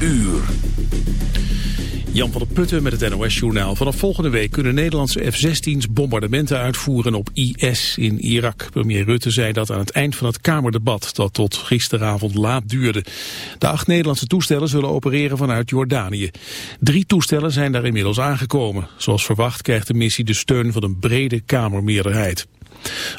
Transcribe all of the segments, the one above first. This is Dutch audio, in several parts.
Uur. Jan van der Putten met het NOS-journaal. Vanaf volgende week kunnen Nederlandse F-16's bombardementen uitvoeren op IS in Irak. Premier Rutte zei dat aan het eind van het Kamerdebat dat tot gisteravond laat duurde. De acht Nederlandse toestellen zullen opereren vanuit Jordanië. Drie toestellen zijn daar inmiddels aangekomen. Zoals verwacht krijgt de missie de steun van een brede Kamermeerderheid.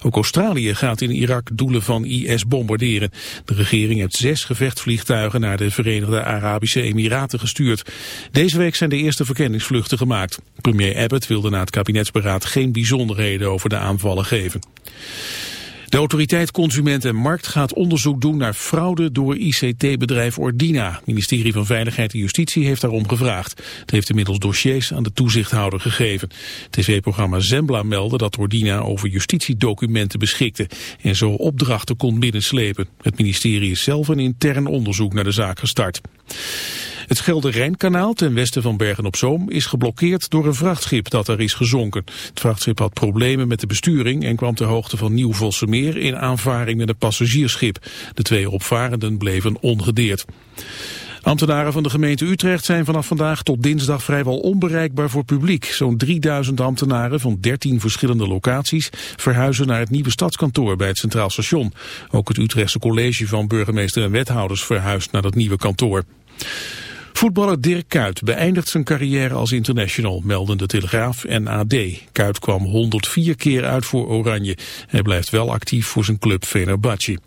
Ook Australië gaat in Irak doelen van IS bombarderen. De regering heeft zes gevechtsvliegtuigen naar de Verenigde Arabische Emiraten gestuurd. Deze week zijn de eerste verkenningsvluchten gemaakt. Premier Abbott wilde na het kabinetsberaad geen bijzonderheden over de aanvallen geven. De autoriteit Consument en Markt gaat onderzoek doen naar fraude door ICT-bedrijf Ordina. Het ministerie van Veiligheid en Justitie heeft daarom gevraagd. Het heeft inmiddels dossiers aan de toezichthouder gegeven. TV-programma Zembla meldde dat Ordina over justitiedocumenten beschikte en zo opdrachten kon binnenslepen. Het ministerie is zelf een intern onderzoek naar de zaak gestart. Het Schelde-Rijnkanaal ten westen van Bergen-op-Zoom is geblokkeerd door een vrachtschip dat er is gezonken. Het vrachtschip had problemen met de besturing en kwam ter hoogte van Nieuw-Vossemeer in aanvaring met een passagiersschip. De twee opvarenden bleven ongedeerd. Ambtenaren van de gemeente Utrecht zijn vanaf vandaag tot dinsdag vrijwel onbereikbaar voor publiek. Zo'n 3000 ambtenaren van 13 verschillende locaties verhuizen naar het nieuwe stadskantoor bij het Centraal Station. Ook het Utrechtse college van burgemeester en wethouders verhuist naar dat nieuwe kantoor. Voetballer Dirk Kuyt beëindigt zijn carrière als international, melden de Telegraaf en AD. Kuyt kwam 104 keer uit voor Oranje. Hij blijft wel actief voor zijn club Fenerbahce.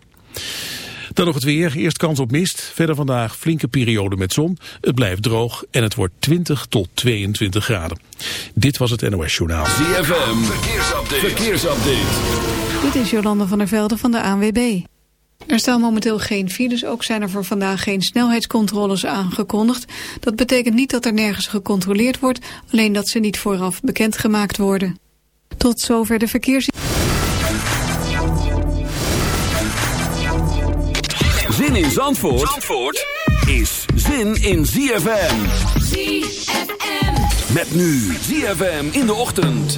Dan nog het weer. Eerst kans op mist. Verder vandaag flinke periode met zon. Het blijft droog en het wordt 20 tot 22 graden. Dit was het NOS Journaal. ZFM. Verkeersupdate. Verkeersupdate. Dit is Jolande van der Velde van de ANWB. Er staan momenteel geen files, ook zijn er voor vandaag geen snelheidscontroles aangekondigd. Dat betekent niet dat er nergens gecontroleerd wordt, alleen dat ze niet vooraf bekendgemaakt worden. Tot zover de verkeers... Zin in Zandvoort, Zandvoort is zin in ZFM. ZFM. Met nu ZFM in de ochtend.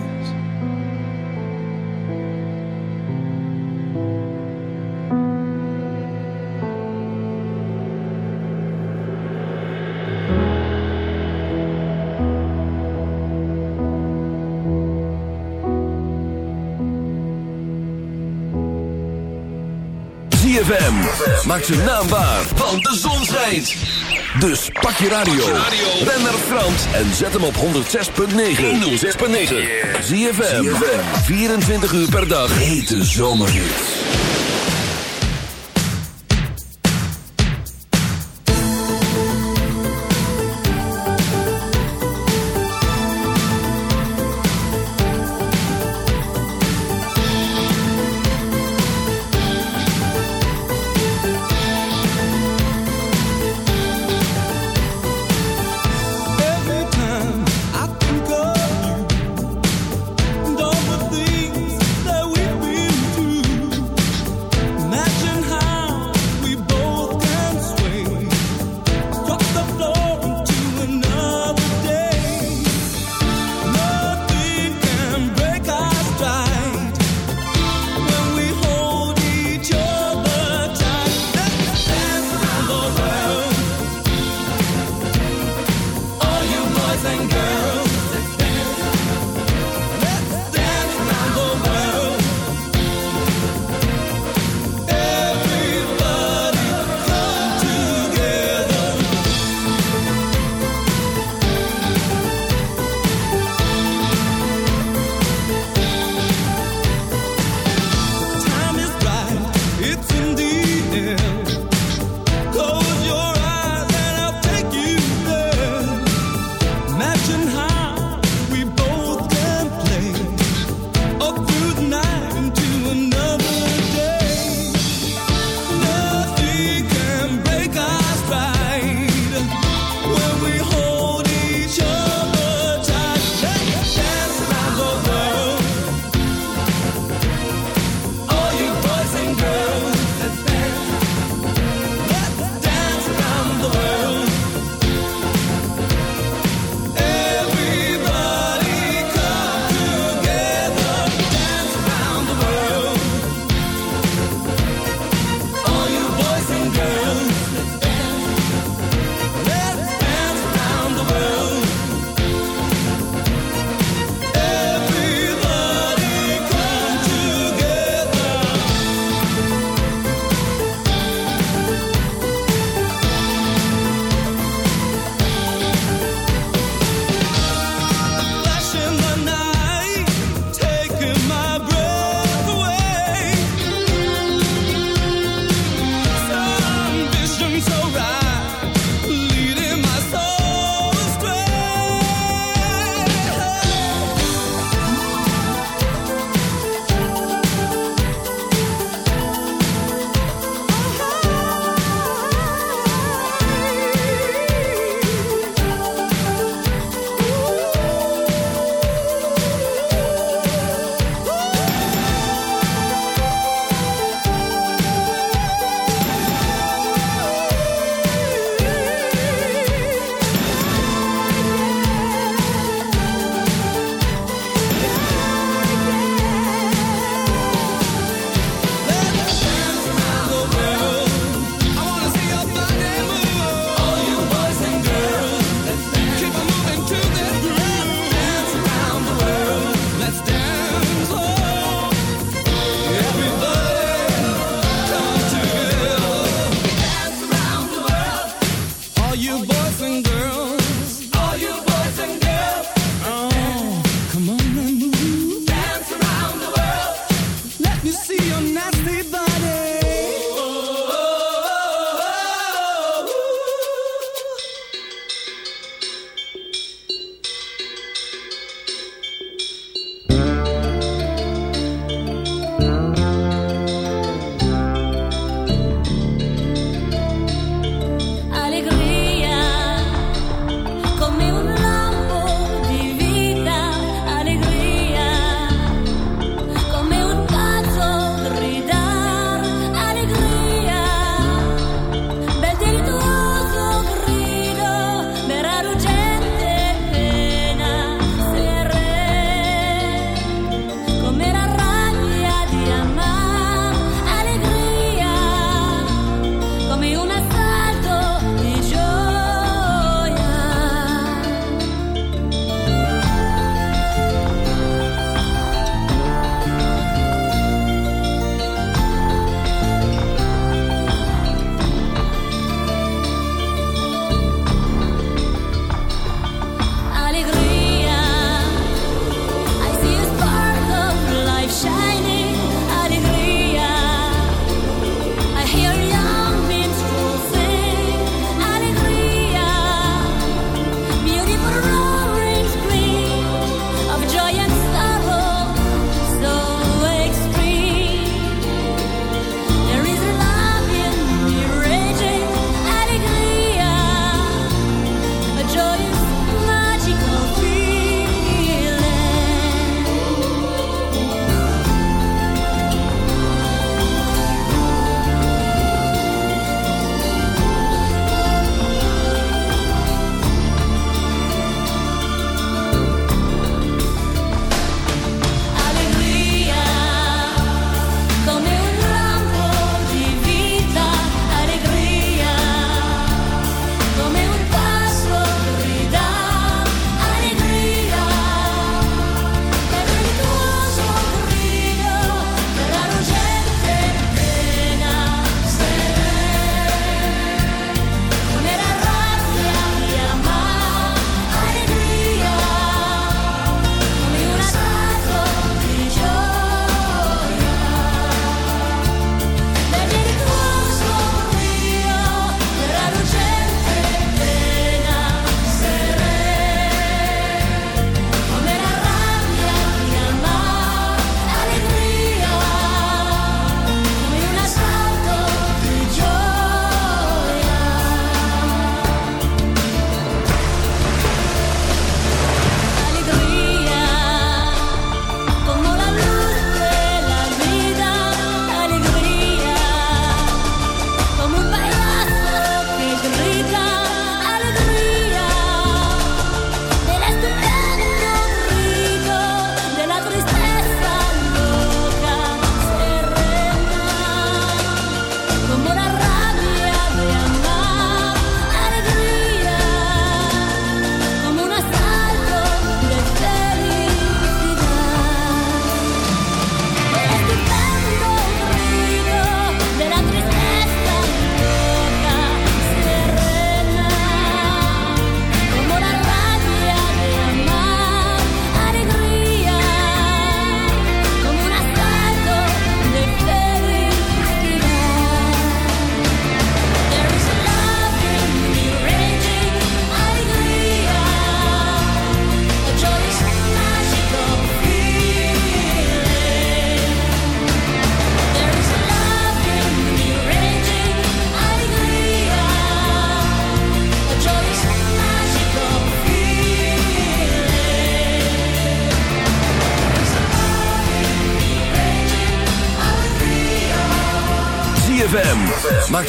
ZFM. Maak zijn naam waar, want de zon schijnt. Dus pak je radio. Ben naar Frans en zet hem op 106.9. 106.9. ZFM. 24 uur per dag. Hete zomerhits.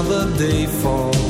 another day falls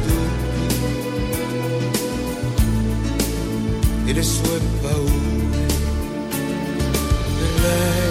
it is swept away.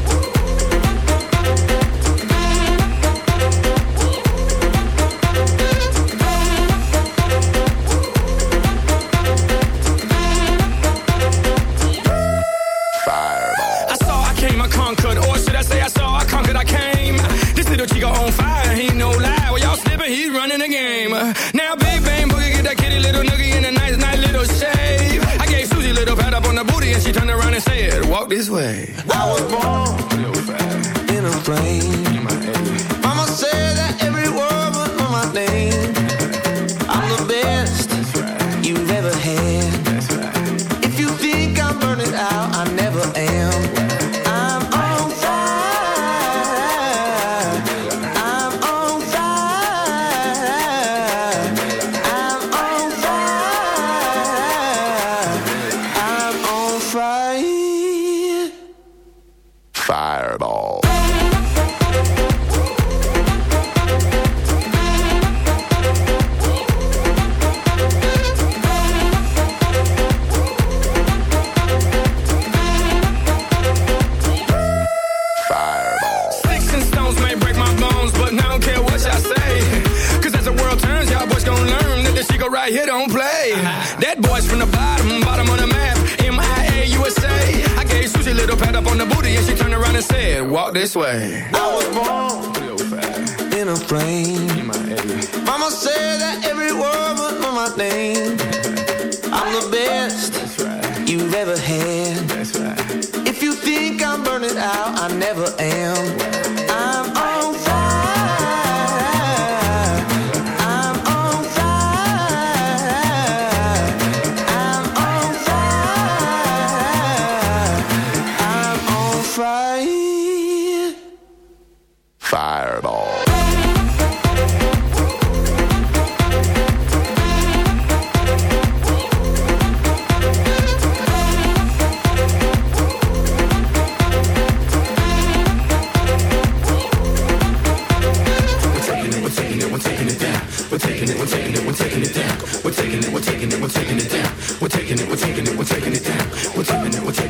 way. I was born in a plane.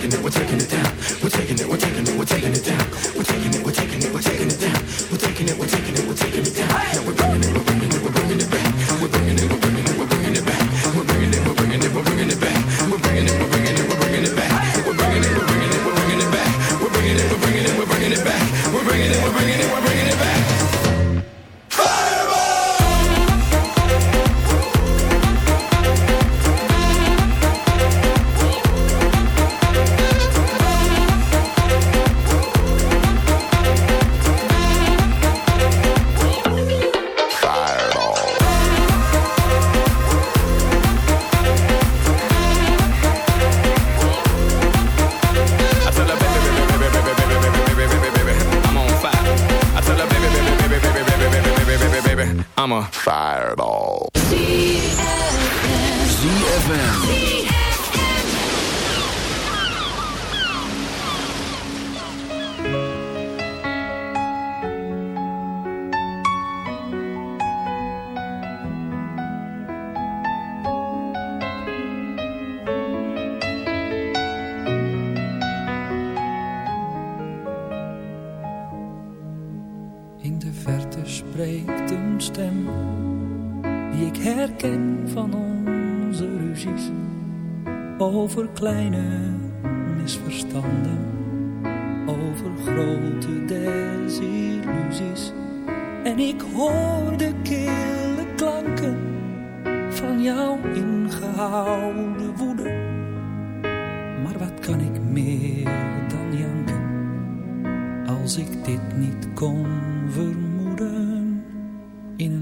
taking it, we're taking it down.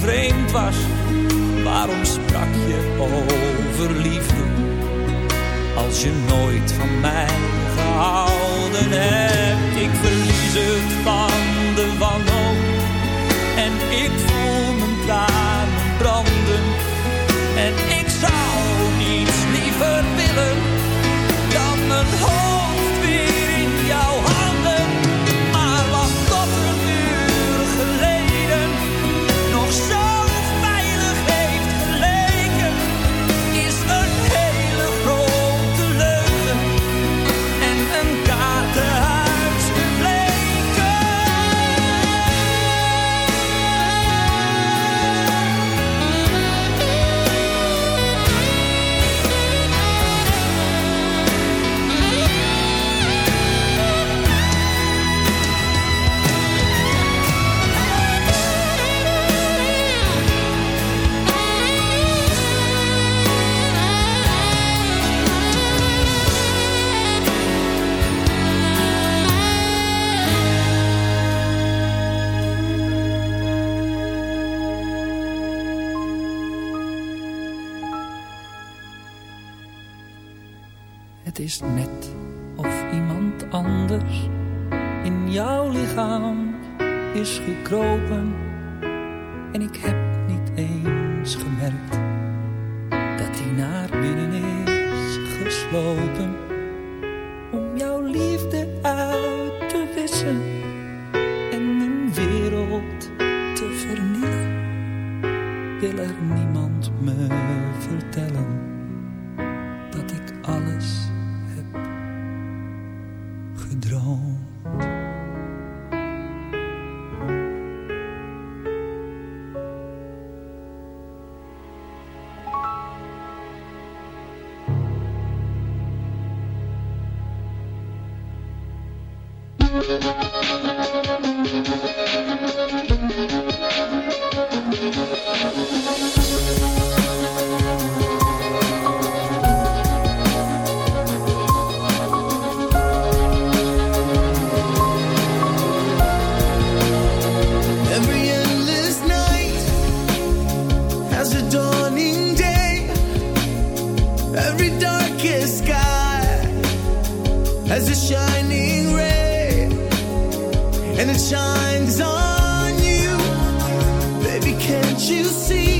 vervreemd was? Waarom sprak je over liefde als je nooit van mij gehouden hebt? Ik verlies het van de wanhoop en ik voel mijn tranen branden. En ik zou niets liever willen dan mijn hoofd you see?